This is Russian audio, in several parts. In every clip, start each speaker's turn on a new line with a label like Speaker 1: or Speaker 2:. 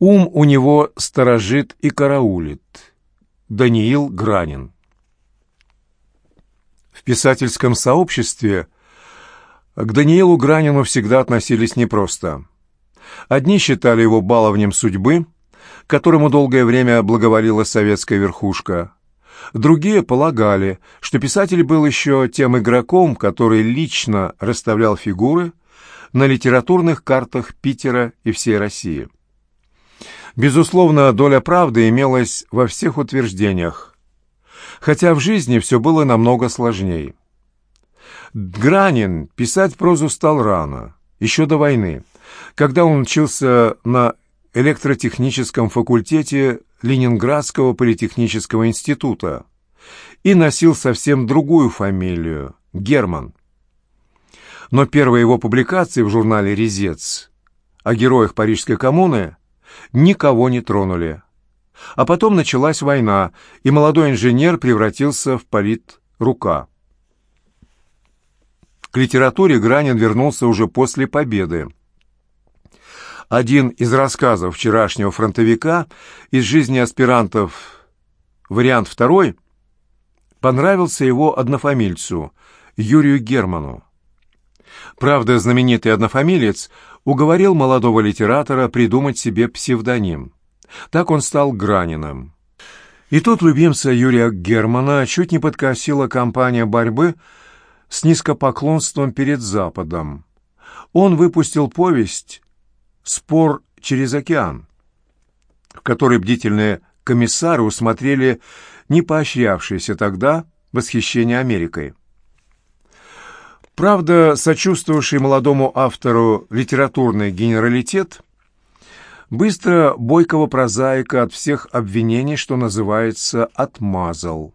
Speaker 1: Ум у него сторожит и караулит. Даниил Гранин. В писательском сообществе к Даниилу Гранину всегда относились непросто. Одни считали его баловнем судьбы, которому долгое время благоволила советская верхушка. Другие полагали, что писатель был еще тем игроком, который лично расставлял фигуры на литературных картах Питера и всей России. Безусловно, доля правды имелась во всех утверждениях, хотя в жизни все было намного сложнее. Гранин писать прозу стал рано, еще до войны, когда он учился на электротехническом факультете Ленинградского политехнического института и носил совсем другую фамилию – Герман. Но первые его публикации в журнале «Резец» о героях Парижской коммуны никого не тронули. А потом началась война, и молодой инженер превратился в политрука. К литературе Гранин вернулся уже после победы. Один из рассказов вчерашнего фронтовика из жизни аспирантов, вариант второй, понравился его однофамильцу, Юрию Герману. Правда, знаменитый однофамилец уговорил молодого литератора придумать себе псевдоним. Так он стал Граниным. И тут любимца Юрия Германа чуть не подкосила кампания борьбы с низкопоклонством перед Западом. Он выпустил повесть «Спор через океан», в которой бдительные комиссары усмотрели не поощрявшееся тогда восхищение Америкой. Правда, сочувствовавший молодому автору литературный генералитет быстро бойкого прозаика от всех обвинений, что называется, отмазал.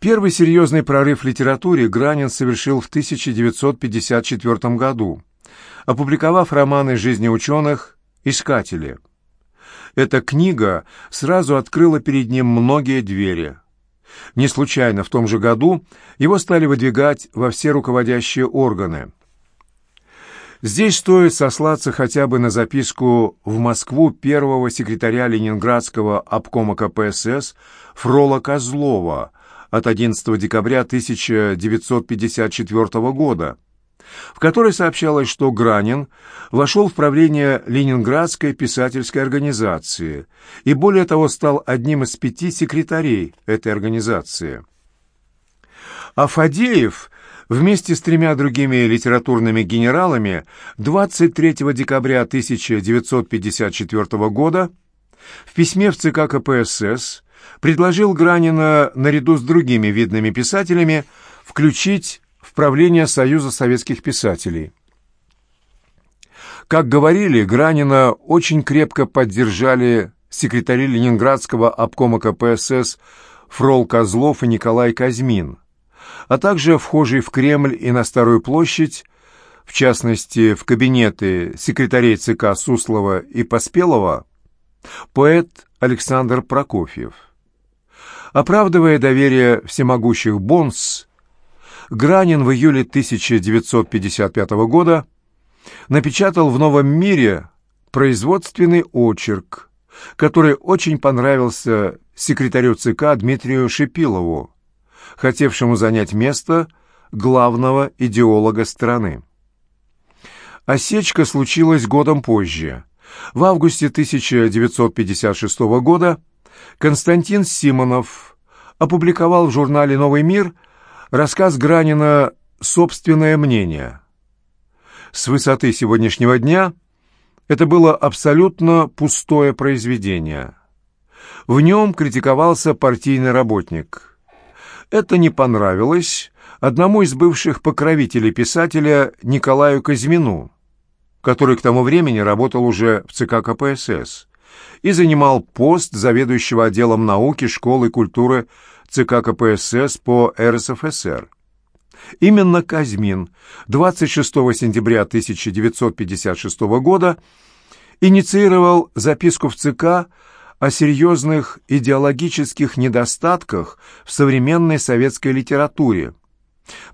Speaker 1: Первый серьезный прорыв в литературе Гранин совершил в 1954 году, опубликовав романы жизни ученых «Искатели». Эта книга сразу открыла перед ним многие двери – не случайно в том же году его стали выдвигать во все руководящие органы. Здесь стоит сослаться хотя бы на записку в Москву первого секретаря Ленинградского обкома КПСС Фрола Козлова от 11 декабря 1954 года, в которой сообщалось, что Гранин вошел в правление Ленинградской писательской организации и, более того, стал одним из пяти секретарей этой организации. А Фадеев вместе с тремя другими литературными генералами 23 декабря 1954 года в письме в ЦК КПСС предложил Гранина наряду с другими видными писателями включить в правление Союза советских писателей. Как говорили, Гранина очень крепко поддержали секретари Ленинградского обкома КПСС Фрол Козлов и Николай Казьмин, а также вхожий в Кремль и на Старую площадь, в частности, в кабинеты секретарей ЦК Суслова и Поспелова, поэт Александр Прокофьев. Оправдывая доверие всемогущих Бонс, Гранин в июле 1955 года напечатал в «Новом мире» производственный очерк, который очень понравился секретарю ЦК Дмитрию Шипилову, хотевшему занять место главного идеолога страны. Осечка случилась годом позже. В августе 1956 года Константин Симонов опубликовал в журнале «Новый мир» Рассказ Гранина «Собственное мнение». С высоты сегодняшнего дня это было абсолютно пустое произведение. В нем критиковался партийный работник. Это не понравилось одному из бывших покровителей писателя Николаю Казьмину, который к тому времени работал уже в ЦК КПСС и занимал пост заведующего отделом науки, школы культуры ЦК КПСС по РСФСР. Именно Казьмин 26 сентября 1956 года инициировал записку в ЦК о серьезных идеологических недостатках в современной советской литературе,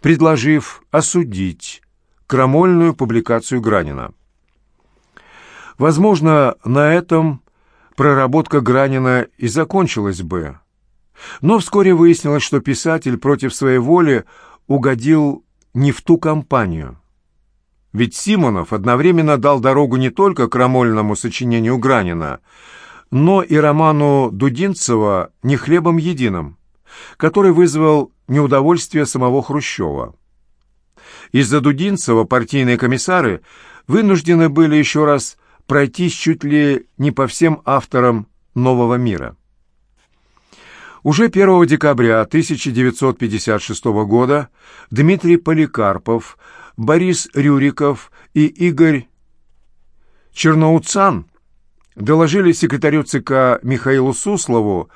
Speaker 1: предложив осудить крамольную публикацию Гранина. Возможно, на этом проработка Гранина и закончилась бы. Но вскоре выяснилось, что писатель против своей воли угодил не в ту компанию. Ведь Симонов одновременно дал дорогу не только крамольному сочинению Гранина, но и роману Дудинцева «Не хлебом единым», который вызвал неудовольствие самого Хрущева. Из-за Дудинцева партийные комиссары вынуждены были еще раз пройтись чуть ли не по всем авторам «Нового мира». Уже 1 декабря 1956 года Дмитрий Поликарпов, Борис Рюриков и Игорь Черноуцан доложили секретарю ЦК Михаилу Суслову,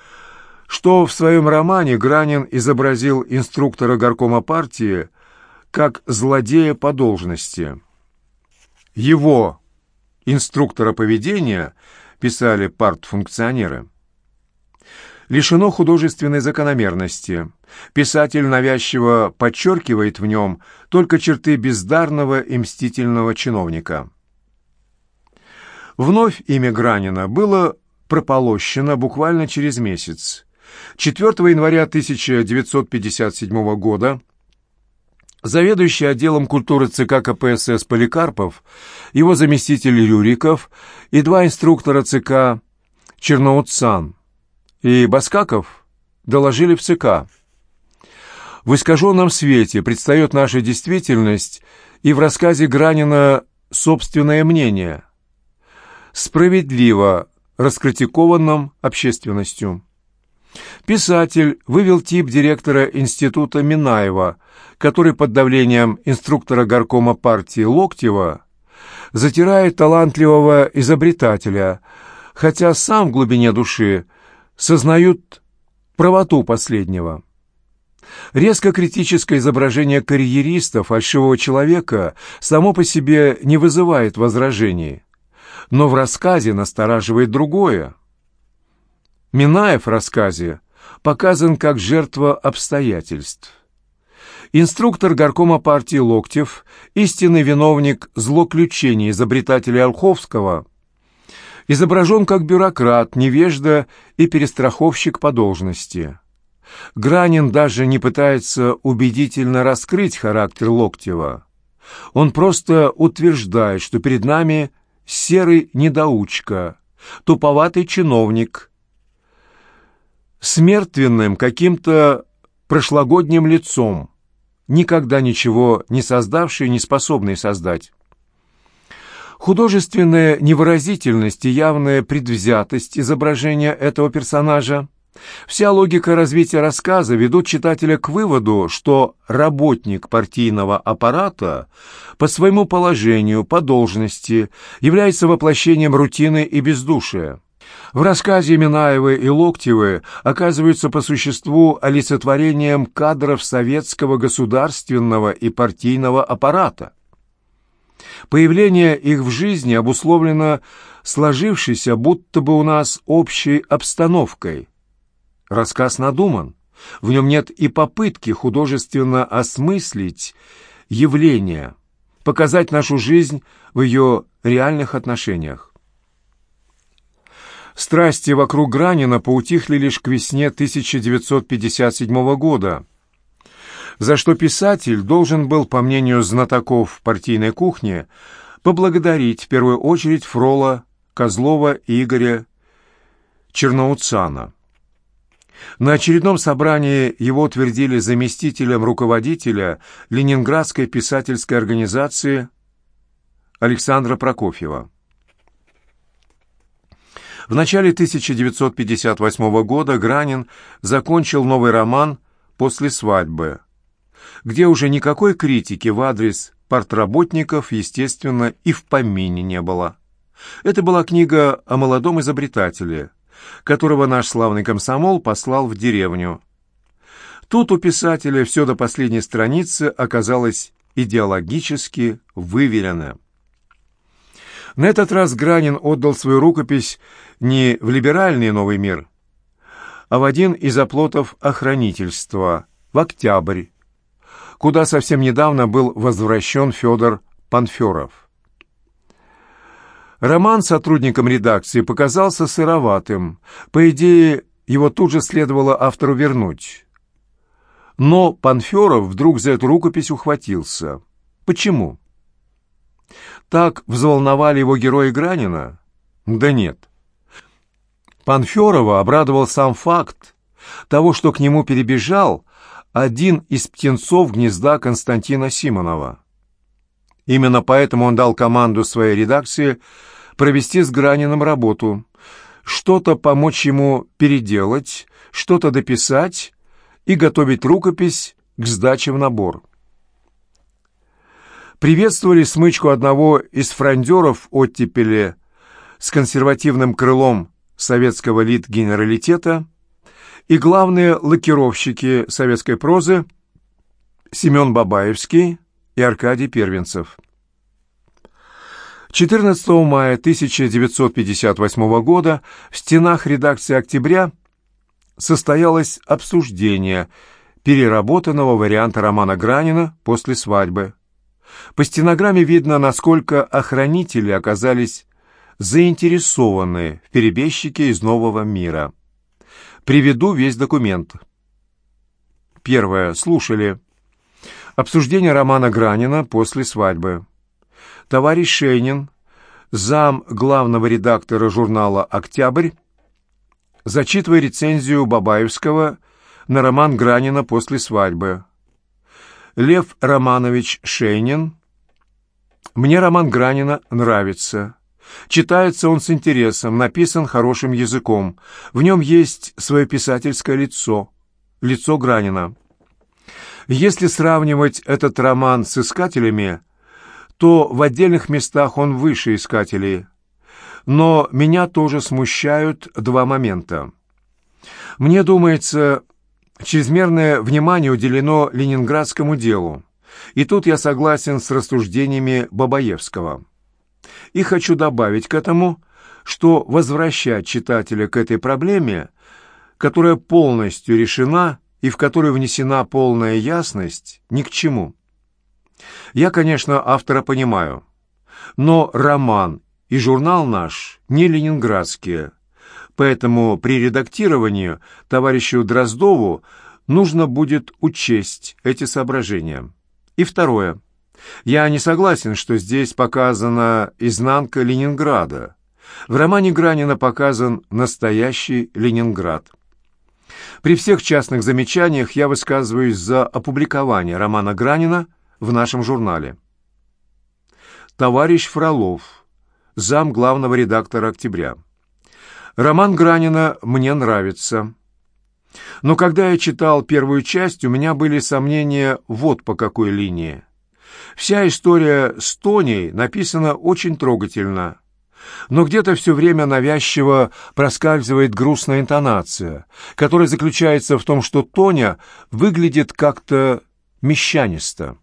Speaker 1: что в своем романе Гранин изобразил инструктора горкома партии как злодея по должности. Его, инструктора поведения, писали партфункционеры, лишено художественной закономерности. Писатель навязчиво подчеркивает в нем только черты бездарного и мстительного чиновника. Вновь имя Гранина было прополощено буквально через месяц. 4 января 1957 года заведующий отделом культуры ЦК КПСС Поликарпов, его заместитель Рюриков и два инструктора ЦК Черноуцан и Баскаков доложили в ЦК. В искаженном свете предстает наша действительность и в рассказе Гранина собственное мнение, справедливо раскритикованном общественностью. Писатель вывел тип директора института Минаева, который под давлением инструктора горкома партии Локтева затирает талантливого изобретателя, хотя сам в глубине души сознают правоту последнего. Резко критическое изображение карьериста, фальшивого человека, само по себе не вызывает возражений, но в рассказе настораживает другое. Минаев в рассказе показан как жертва обстоятельств. Инструктор горкома партии Локтев, истинный виновник злоключений изобретателя Олховского, изображен как бюрократ, невежда и перестраховщик по должности. Гранин даже не пытается убедительно раскрыть характер Локтева. Он просто утверждает, что перед нами серый недоучка, туповатый чиновник – с мертвенным каким-то прошлогодним лицом, никогда ничего не создавший, не способный создать. Художественная невыразительность и явная предвзятость изображения этого персонажа, вся логика развития рассказа ведут читателя к выводу, что работник партийного аппарата по своему положению, по должности, является воплощением рутины и бездушия. В рассказе Минаевы и Локтевы оказываются по существу олицетворением кадров советского государственного и партийного аппарата. Появление их в жизни обусловлено сложившейся будто бы у нас общей обстановкой. Рассказ надуман, в нем нет и попытки художественно осмыслить явление, показать нашу жизнь в ее реальных отношениях. Страсти вокруг Гранина поутихли лишь к весне 1957 года, за что писатель должен был, по мнению знатоков партийной кухни, поблагодарить в первую очередь Фрола, Козлова Игоря Черноуцана. На очередном собрании его утвердили заместителем руководителя Ленинградской писательской организации Александра Прокофьева. В начале 1958 года Гранин закончил новый роман «После свадьбы», где уже никакой критики в адрес партработников, естественно, и в помине не было. Это была книга о молодом изобретателе, которого наш славный комсомол послал в деревню. Тут у писателя все до последней страницы оказалось идеологически выверено. На этот раз Гранин отдал свою рукопись не в либеральный новый мир, а в один из оплотов охранительства, в Октябрь, куда совсем недавно был возвращен Федор Панферов. Роман сотрудникам редакции показался сыроватым. По идее, его тут же следовало автору вернуть. Но Панферов вдруг за эту рукопись ухватился. Почему? Так взволновали его герои Гранина? Да нет. Панферова обрадовал сам факт того, что к нему перебежал один из птенцов гнезда Константина Симонова. Именно поэтому он дал команду своей редакции провести с Граниным работу, что-то помочь ему переделать, что-то дописать и готовить рукопись к сдаче в набор. Приветствовали смычку одного из фрондеров оттепели с консервативным крылом советского лит-генералитета и главные лакировщики советской прозы Семен Бабаевский и Аркадий Первенцев. 14 мая 1958 года в стенах редакции «Октября» состоялось обсуждение переработанного варианта романа Гранина после свадьбы. По стенограмме видно, насколько охранители оказались заинтересованы в перебежчике из нового мира. Приведу весь документ. Первое. Слушали. Обсуждение романа Гранина после свадьбы. Товарищ Шейнин, зам главного редактора журнала «Октябрь», зачитывая рецензию Бабаевского на роман Гранина после свадьбы. Лев Романович Шейнин. Мне роман Гранина нравится. Читается он с интересом, написан хорошим языком. В нем есть свое писательское лицо, лицо Гранина. Если сравнивать этот роман с «Искателями», то в отдельных местах он выше «Искателей». Но меня тоже смущают два момента. Мне думается, чрезмерное внимание уделено ленинградскому делу. И тут я согласен с рассуждениями Бабаевского. И хочу добавить к этому, что возвращать читателя к этой проблеме, которая полностью решена и в которую внесена полная ясность, ни к чему. Я, конечно, автора понимаю, но роман и журнал наш не ленинградские, поэтому при редактировании товарищу Дроздову нужно будет учесть эти соображения. И второе. Я не согласен, что здесь показана изнанка Ленинграда. В романе Гранина показан настоящий Ленинград. При всех частных замечаниях я высказываюсь за опубликование романа Гранина в нашем журнале. Товарищ Фролов, зам главного редактора «Октября». Роман Гранина мне нравится. Но когда я читал первую часть, у меня были сомнения вот по какой линии. Вся история с Тоней написана очень трогательно, но где-то все время навязчиво проскальзывает грустная интонация, которая заключается в том, что Тоня выглядит как-то мещанисто.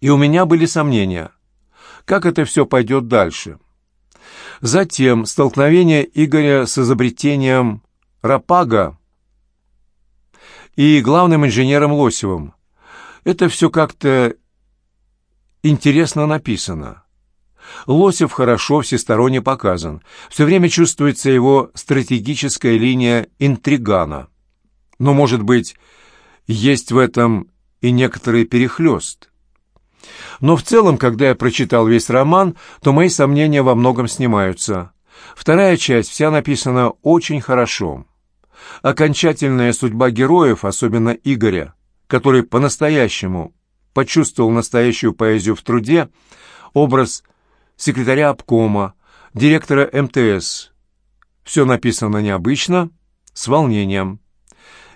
Speaker 1: И у меня были сомнения, как это все пойдет дальше. Затем столкновение Игоря с изобретением Рапага и главным инженером Лосевым. Это все как-то интересно написано. Лосев хорошо всесторонне показан. Все время чувствуется его стратегическая линия интригана. Но, может быть, есть в этом и некоторый перехлёст. Но в целом, когда я прочитал весь роман, то мои сомнения во многом снимаются. Вторая часть вся написана очень хорошо. Окончательная судьба героев, особенно Игоря, который по-настоящему почувствовал настоящую поэзию в труде, образ секретаря обкома, директора МТС. Все написано необычно, с волнением.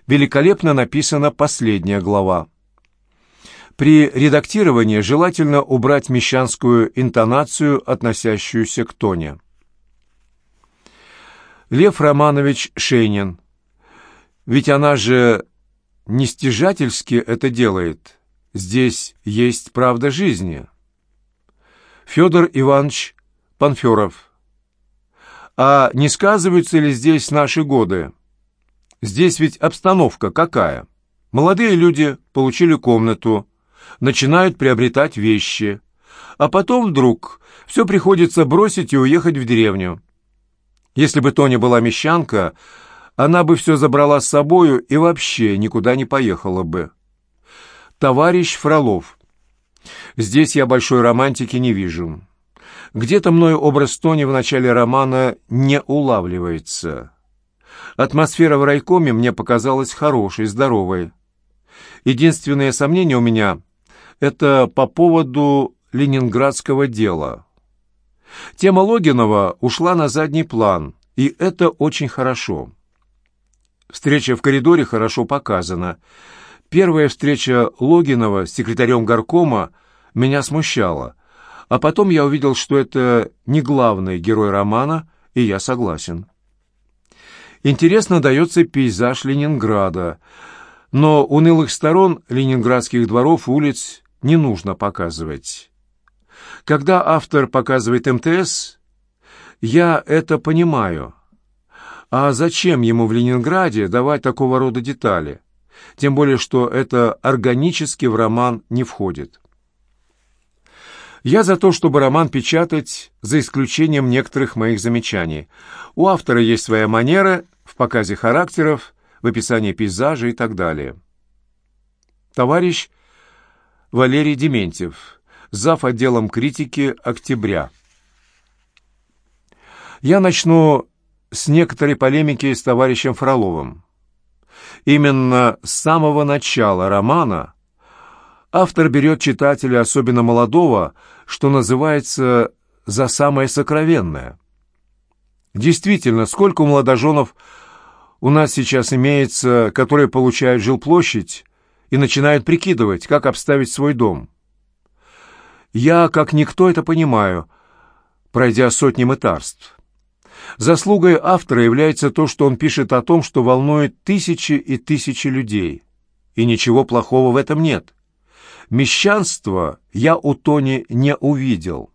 Speaker 1: Великолепно написана последняя глава. При редактировании желательно убрать мещанскую интонацию, относящуюся к тоне. Лев Романович Шейнин. Ведь она же не стяжательски это делает. Здесь есть правда жизни. Федор Иванович Панферов. А не сказываются ли здесь наши годы? Здесь ведь обстановка какая? Молодые люди получили комнату, начинают приобретать вещи, А потом вдруг все приходится бросить и уехать в деревню. Если бы Тоня была мещанка, она бы все забрала с собою и вообще никуда не поехала бы. Товарищ Фролов. Здесь я большой романтики не вижу. Где-то мною образ Тони в начале романа не улавливается. Атмосфера в райкоме мне показалась хорошей, здоровой. Единственное сомнение у меня — это по поводу ленинградского дела. Тема Логинова ушла на задний план, и это очень хорошо. Встреча в коридоре хорошо показана. Первая встреча Логинова с секретарем горкома меня смущала, а потом я увидел, что это не главный герой романа, и я согласен. Интересно дается пейзаж Ленинграда, но унылых сторон ленинградских дворов улиц не нужно показывать. Когда автор показывает МТС, я это понимаю. А зачем ему в Ленинграде давать такого рода детали? Тем более, что это органически в роман не входит. Я за то, чтобы роман печатать, за исключением некоторых моих замечаний. У автора есть своя манера в показе характеров, в описании пейзажа и так далее. Товарищ Валерий Дементьев, зав. отделом критики «Октября». Я начну с некоторой полемики с товарищем Фроловым. Именно с самого начала романа автор берет читателя, особенно молодого, что называется, за самое сокровенное. Действительно, сколько молодоженов у нас сейчас имеется, которые получают жилплощадь и начинают прикидывать, как обставить свой дом. Я, как никто, это понимаю, пройдя сотни мытарств. Заслугой автора является то, что он пишет о том, что волнует тысячи и тысячи людей. И ничего плохого в этом нет. Мещанства я у Тони не увидел.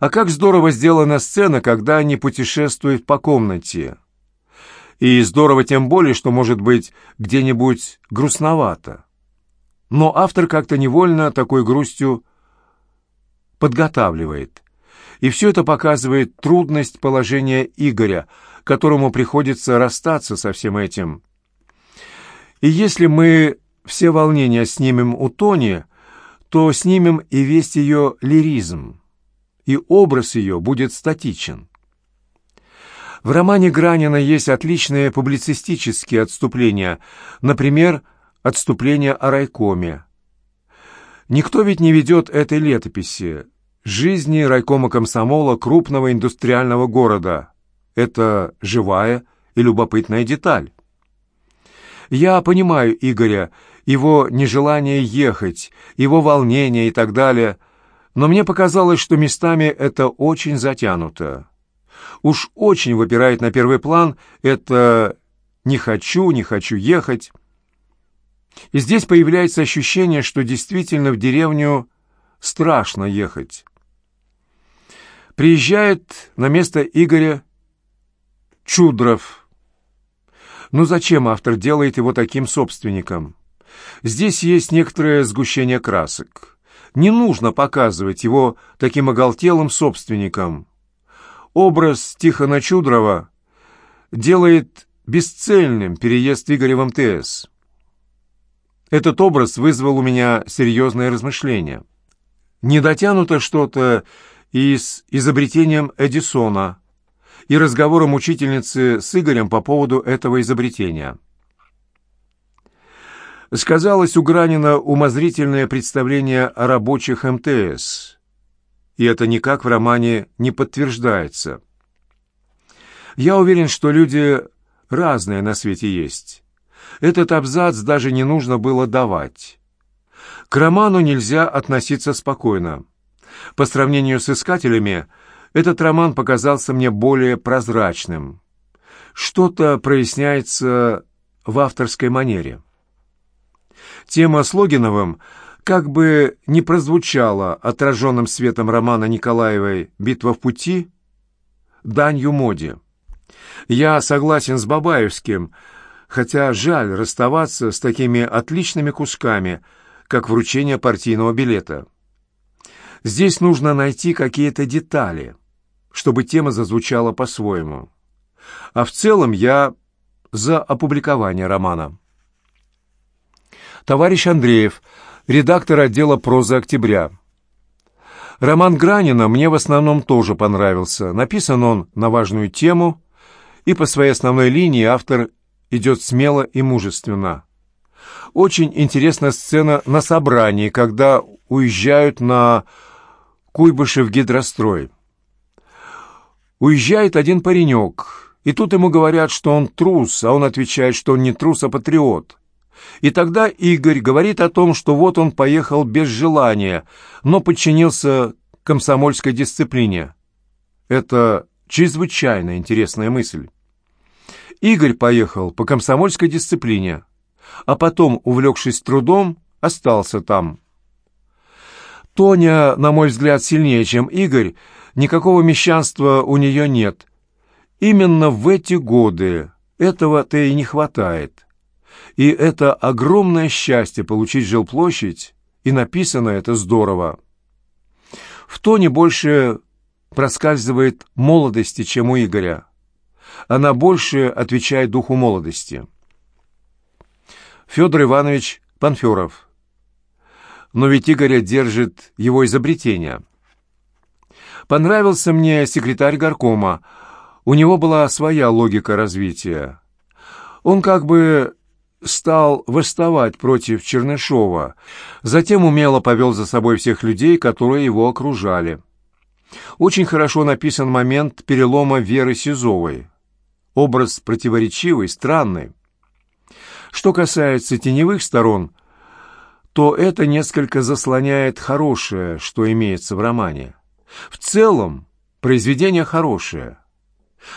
Speaker 1: А как здорово сделана сцена, когда они путешествуют по комнате. И здорово тем более, что, может быть, где-нибудь грустновато. Но автор как-то невольно такой грустью подготавливает. И все это показывает трудность положения Игоря, которому приходится расстаться со всем этим. И если мы все волнения снимем у Тони, то снимем и весь ее лиризм, и образ ее будет статичен. В романе Гранина есть отличные публицистические отступления, например, отступление о райкоме. Никто ведь не ведет этой летописи, жизни райкома комсомола крупного индустриального города. Это живая и любопытная деталь. Я понимаю Игоря, его нежелание ехать, его волнение и так далее, но мне показалось, что местами это очень затянуто. Уж очень выпирает на первый план это «не хочу, не хочу ехать». И здесь появляется ощущение, что действительно в деревню страшно ехать. Приезжает на место Игоря Чудров. Ну зачем автор делает его таким собственником? Здесь есть некоторое сгущение красок. Не нужно показывать его таким оголтелым собственником. Образ Тихона Чудрова делает бесцельным переезд Игоря в МТС. Этот образ вызвал у меня серьезное размышление. Не дотянуто что-то и с изобретением Эдисона, и разговором учительницы с Игорем по поводу этого изобретения. Сказалось у Гранина умозрительное представление о рабочих МТС, и это никак в романе не подтверждается. Я уверен, что люди разные на свете есть. Этот абзац даже не нужно было давать. К роману нельзя относиться спокойно. По сравнению с «Искателями» этот роман показался мне более прозрачным. Что-то проясняется в авторской манере. Тема с Логиновым как бы не прозвучала отраженным светом романа Николаевой «Битва в пути» данью моде. Я согласен с Бабаевским, хотя жаль расставаться с такими отличными кусками, как вручение партийного билета. Здесь нужно найти какие-то детали, чтобы тема зазвучала по-своему. А в целом я за опубликование романа. Товарищ Андреев, редактор отдела прозы «Октября». Роман Гранина мне в основном тоже понравился. Написан он на важную тему, и по своей основной линии автор идет смело и мужественно. Очень интересная сцена на собрании, когда уезжают на Куйбышев гидрострой. Уезжает один паренек, и тут ему говорят, что он трус, а он отвечает, что он не трус, а патриот. И тогда Игорь говорит о том, что вот он поехал без желания, но подчинился комсомольской дисциплине. Это чрезвычайно интересная мысль. Игорь поехал по комсомольской дисциплине, а потом, увлекшись трудом, остался там. Тоня, на мой взгляд, сильнее, чем Игорь, никакого мещанства у нее нет. Именно в эти годы этого-то и не хватает. И это огромное счастье получить жилплощадь, и написано это здорово. В тоне больше проскальзывает молодости, чем у Игоря. Она больше отвечает духу молодости. Федор Иванович Панферов. Но ведь Игоря держит его изобретение. Понравился мне секретарь горкома. У него была своя логика развития. Он как бы стал восставать против Чернышова, затем умело повел за собой всех людей, которые его окружали. Очень хорошо написан момент перелома Веры Сизовой. Образ противоречивый, странный. Что касается теневых сторон, то это несколько заслоняет хорошее, что имеется в романе. В целом, произведение хорошее.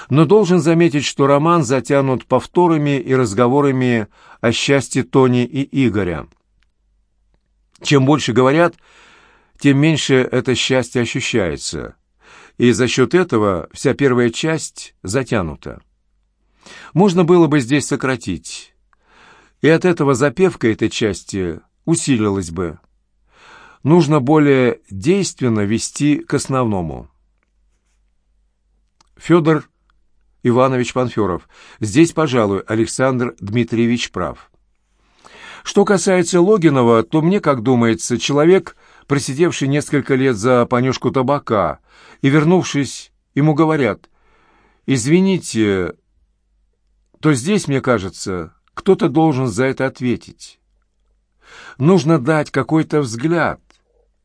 Speaker 1: Но должен заметить, что роман затянут повторами и разговорами о счастье Тони и Игоря. Чем больше говорят, тем меньше это счастье ощущается, и за счет этого вся первая часть затянута. Можно было бы здесь сократить, и от этого запевка этой части усилилась бы. Нужно более действенно вести к основному. Федор Иванович Панферов. Здесь, пожалуй, Александр Дмитриевич прав. Что касается Логинова, то мне, как думается, человек, просидевший несколько лет за понюшку табака и вернувшись, ему говорят «Извините, то здесь, мне кажется, кто-то должен за это ответить. Нужно дать какой-то взгляд,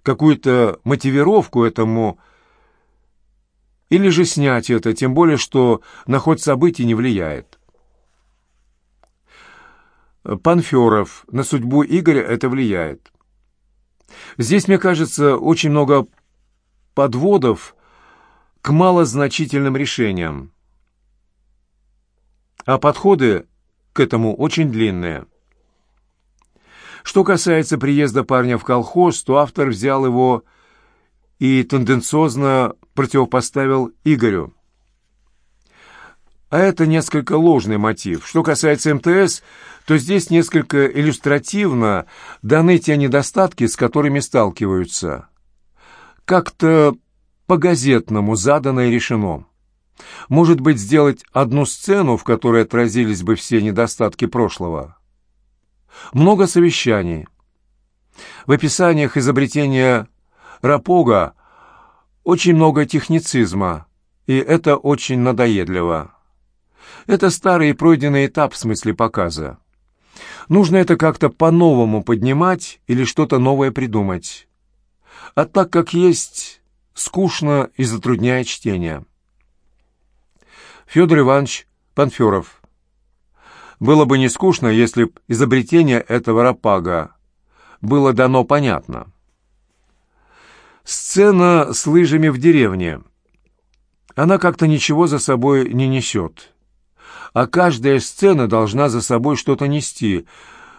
Speaker 1: какую-то мотивировку этому или же снять это, тем более, что на ход событий не влияет. Панферов, на судьбу Игоря это влияет. Здесь, мне кажется, очень много подводов к малозначительным решениям. А подходы к этому очень длинные. Что касается приезда парня в колхоз, то автор взял его и тенденциозно противопоставил Игорю. А это несколько ложный мотив. Что касается МТС, то здесь несколько иллюстративно даны те недостатки, с которыми сталкиваются. Как-то по-газетному задано и решено. Может быть, сделать одну сцену, в которой отразились бы все недостатки прошлого. Много совещаний. В описаниях изобретения Рапога очень много техницизма, и это очень надоедливо. Это старый и пройденный этап в смысле показа. Нужно это как-то по-новому поднимать или что-то новое придумать. А так как есть, скучно и затрудняет чтение. Федор Иванович Панферов. Было бы не скучно, если б изобретение этого рапага было дано понятно. Сцена с лыжами в деревне. Она как-то ничего за собой не несет. А каждая сцена должна за собой что-то нести.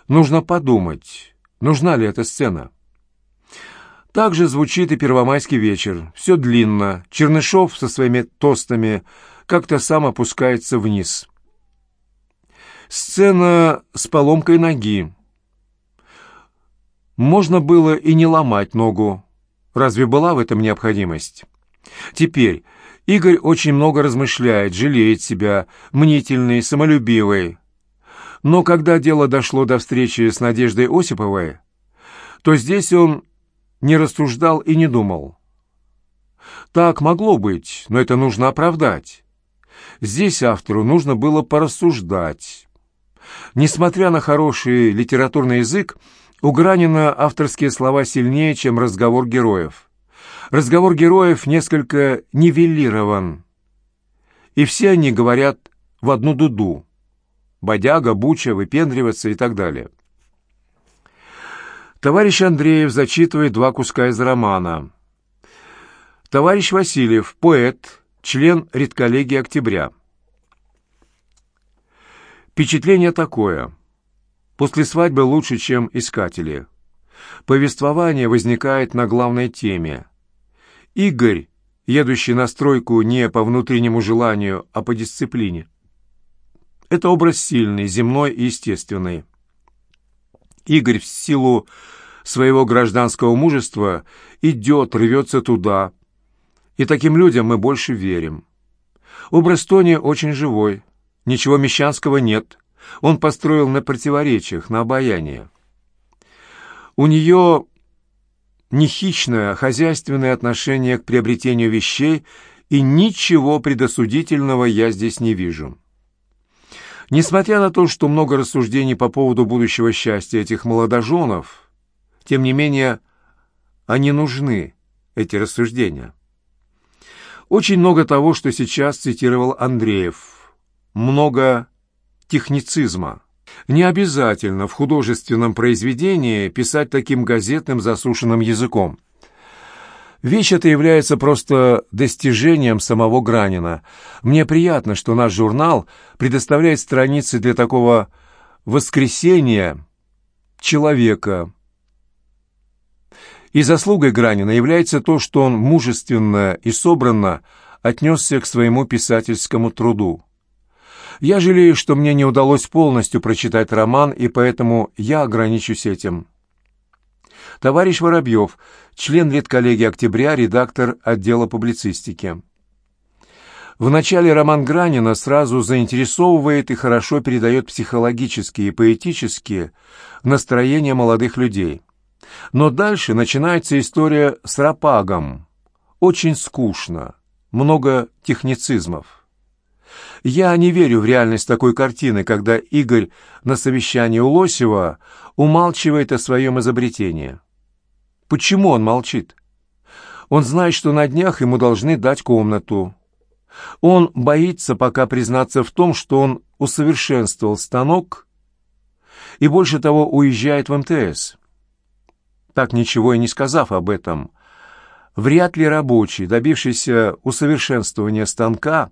Speaker 1: Нужно подумать, нужна ли эта сцена. Также звучит и первомайский вечер. Все длинно. Чернышов со своими тостами как-то сам опускается вниз. Сцена с поломкой ноги. Можно было и не ломать ногу. разве была в этом необходимость? Теперь Игорь очень много размышляет, жалеет себя, мнительный, самолюбивый. Но когда дело дошло до встречи с Надеждой Осиповой, то здесь он не рассуждал и не думал. Так могло быть, но это нужно оправдать. Здесь автору нужно было порассуждать. Несмотря на хороший литературный язык, у Гранина авторские слова сильнее, чем разговор героев. Разговор героев несколько нивелирован, и все они говорят в одну дуду. Бодяга, буча, выпендриваться и так далее. Товарищ Андреев зачитывает два куска из романа. Товарищ Васильев, поэт, член редколлегии «Октября». Впечатление такое. После свадьбы лучше, чем искатели. Повествование возникает на главной теме. Игорь, едущий на стройку не по внутреннему желанию, а по дисциплине. Это образ сильный, земной и естественный. Игорь в силу своего гражданского мужества идет, рвется туда. И таким людям мы больше верим. Образ Тони очень живой. Ничего мещанского нет. Он построил на противоречиях, на обаяние. У нее не хищное, хозяйственное отношение к приобретению вещей, и ничего предосудительного я здесь не вижу. Несмотря на то, что много рассуждений по поводу будущего счастья этих молодоженов, тем не менее, они нужны, эти рассуждения. Очень много того, что сейчас цитировал Андреев. Много техницизма. Не обязательно в художественном произведении писать таким газетным засушенным языком. Вещь эта является просто достижением самого Гранина. Мне приятно, что наш журнал предоставляет страницы для такого воскресения человека. И заслугой Гранина является то, что он мужественно и собранно отнесся к своему писательскому труду. Я жалею, что мне не удалось полностью прочитать роман, и поэтому я ограничусь этим. Товарищ Воробьев, член редколлегии «Октября», редактор отдела публицистики. В начале роман Гранина сразу заинтересовывает и хорошо передает психологические и поэтические настроения молодых людей. Но дальше начинается история с Рапагом. Очень скучно, много техницизмов. Я не верю в реальность такой картины, когда Игорь на совещании у Лосева умалчивает о своем изобретении. Почему он молчит? Он знает, что на днях ему должны дать комнату. Он боится пока признаться в том, что он усовершенствовал станок и, больше того, уезжает в МТС. Так ничего и не сказав об этом, вряд ли рабочий, добившийся усовершенствования станка,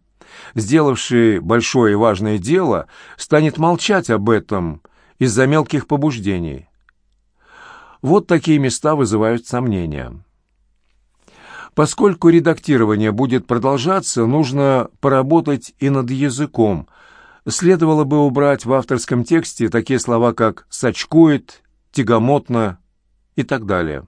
Speaker 1: сделавший большое и важное дело, станет молчать об этом из-за мелких побуждений. Вот такие места вызывают сомнения. Поскольку редактирование будет продолжаться, нужно поработать и над языком. Следовало бы убрать в авторском тексте такие слова, как «сачкует», «тягомотно» и так далее.